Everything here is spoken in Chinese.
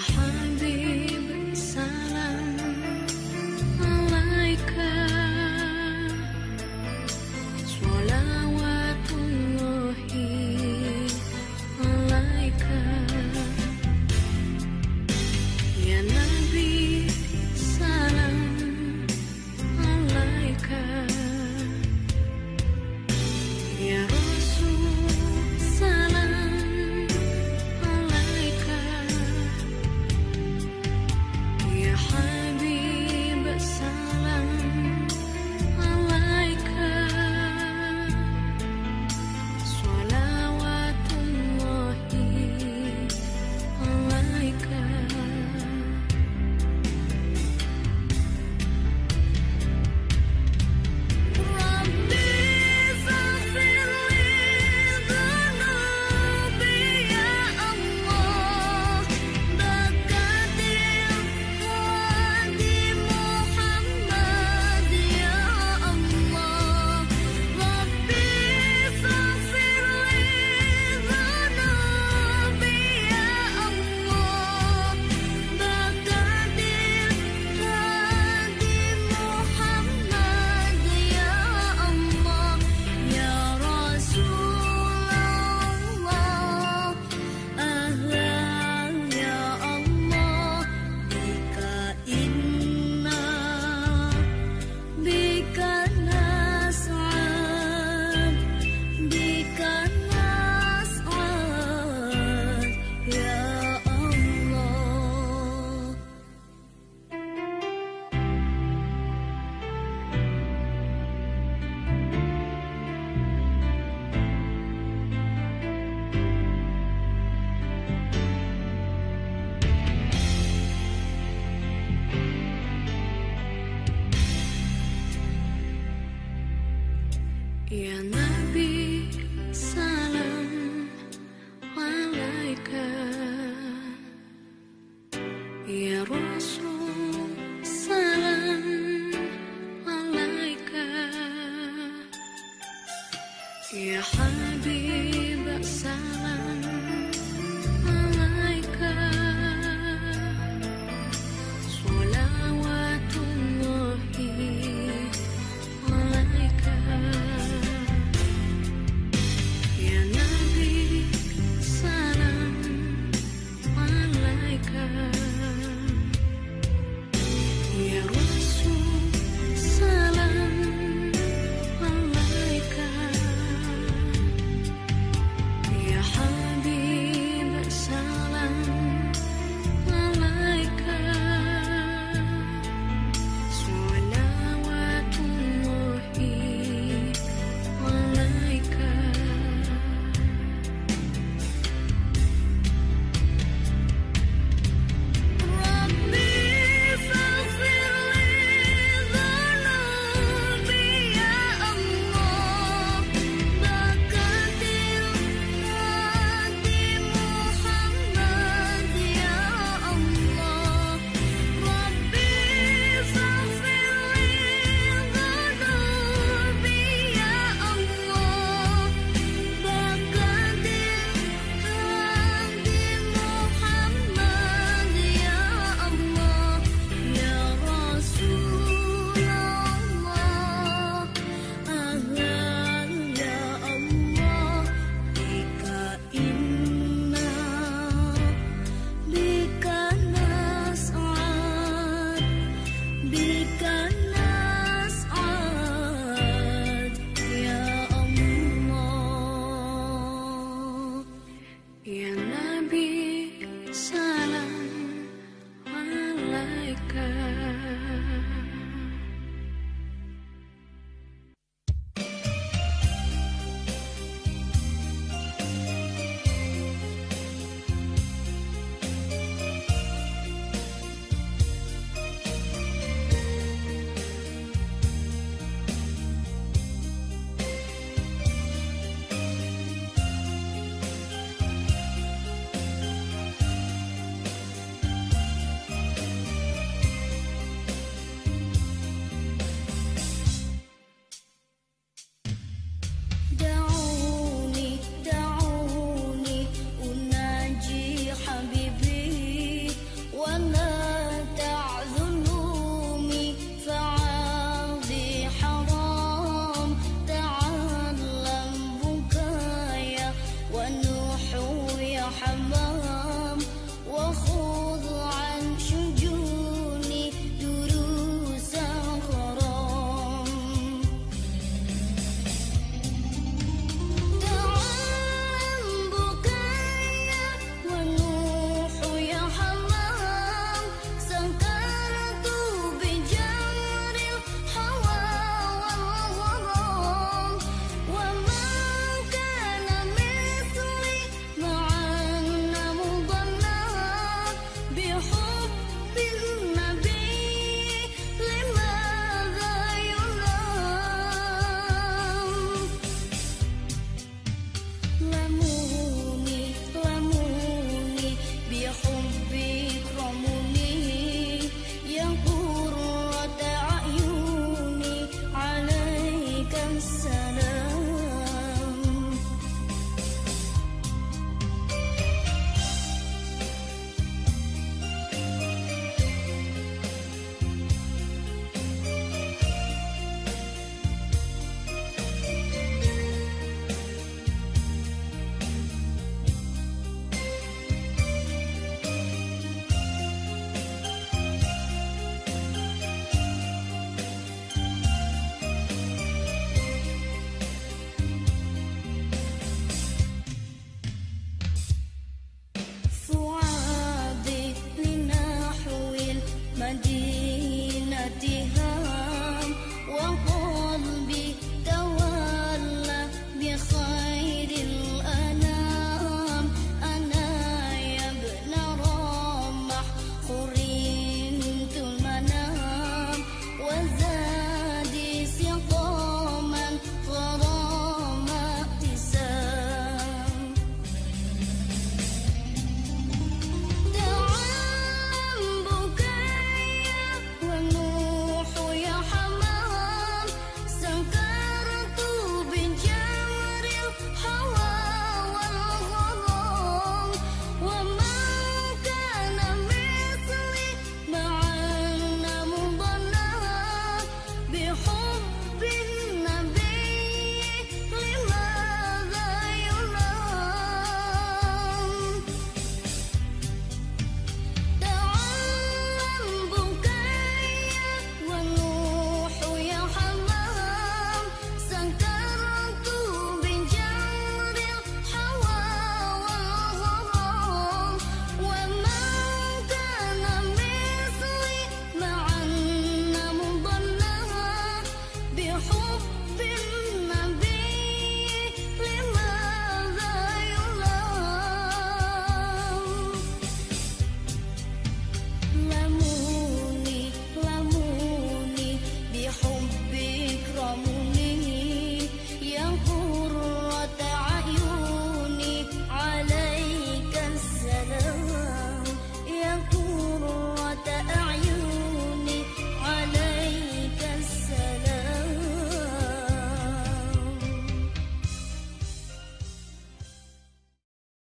啊